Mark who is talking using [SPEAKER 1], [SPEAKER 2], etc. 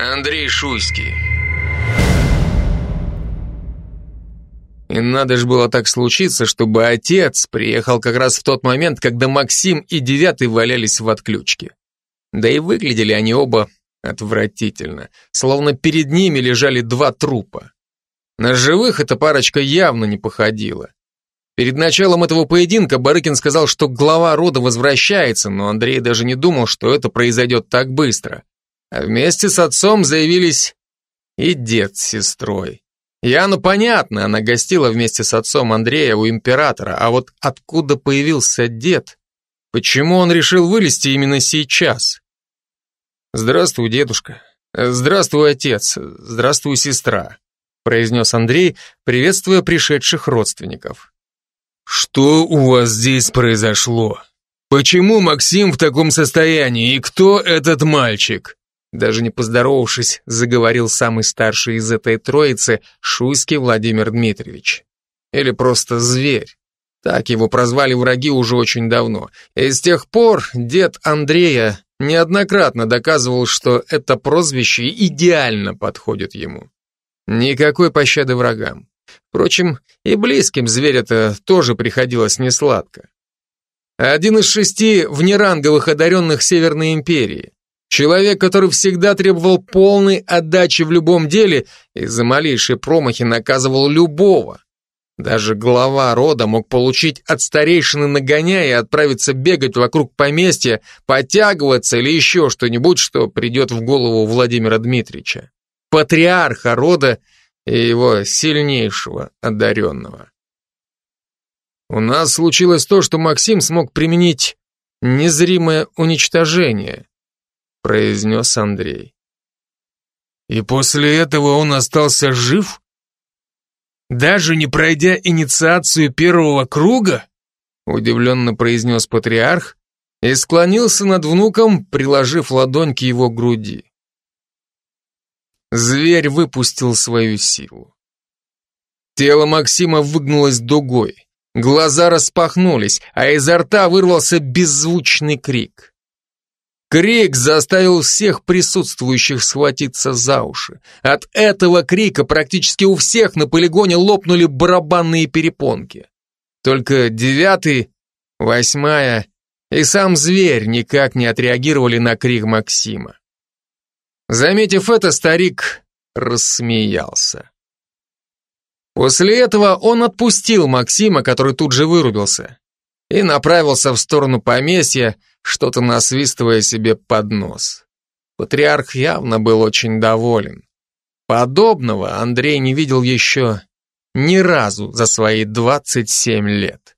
[SPEAKER 1] Андрей Шуйский. И надо же было так случиться, чтобы отец приехал как раз в тот момент, когда Максим и Девятый валялись в отключке. Да и выглядели они оба отвратительно, словно перед ними лежали два трупа. На живых эта парочка явно не походила. Перед началом этого поединка Барыкин сказал, что глава рода возвращается, но Андрей даже не думал, что это произойдет так быстро. А вместе с отцом заявились и дед с сестрой. Яну понятно, она гостила вместе с отцом Андрея у императора, а вот откуда появился дед? Почему он решил вылезти именно сейчас? Здравствуй, дедушка. Здравствуй, отец. Здравствуй, сестра, произнес Андрей, приветствуя пришедших родственников. Что у вас здесь произошло? Почему Максим в таком состоянии и кто этот мальчик? Даже не поздоровавшись, заговорил самый старший из этой троицы, Шуйский Владимир Дмитриевич. Или просто зверь. Так его прозвали враги уже очень давно. И с тех пор дед Андрея неоднократно доказывал, что это прозвище идеально подходит ему. Никакой пощады врагам. Впрочем, и близким зверя-то тоже приходилось несладко. Один из шести внеранговых одаренных Северной империи. Человек, который всегда требовал полной отдачи в любом деле и за малейшие промахи наказывал любого. Даже глава рода мог получить от старейшины нагоняя и отправиться бегать вокруг поместья, подтягиваться или еще что-нибудь, что придет в голову Владимира Дмитриевича. Патриарха рода и его сильнейшего одаренного. У нас случилось то, что Максим смог применить незримое уничтожение произнес Андрей. И после этого он остался жив? Даже не пройдя инициацию первого круга? Удивленно произнес патриарх и склонился над внуком, приложив ладонь к его груди. Зверь выпустил свою силу. Тело Максима выгнулось дугой, глаза распахнулись, а изо рта вырвался беззвучный крик. Крик заставил всех присутствующих схватиться за уши. От этого крика практически у всех на полигоне лопнули барабанные перепонки. Только девятый, восьмая и сам зверь никак не отреагировали на крик Максима. Заметив это, старик рассмеялся. После этого он отпустил Максима, который тут же вырубился, и направился в сторону поместья, что-то насвистывая себе под нос. Патриарх явно был очень доволен. Подобного Андрей не видел еще ни разу за свои 27 лет.